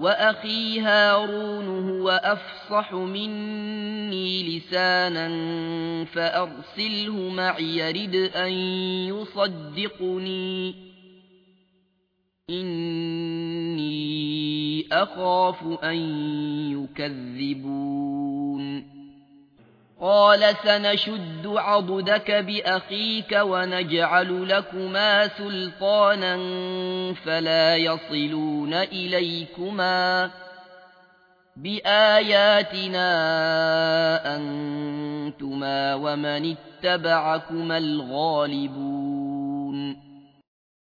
وأخي هارون هو أفصح مني لسانا فأرسله معي يرد أن يصدقني. إني أخاف أن يكذبون. قال سنشد عضدك بأخيك ونجعل لكما سلطانا فلا يصلون إليكما بآياتنا أنتما ومن اتبعكما الغالبون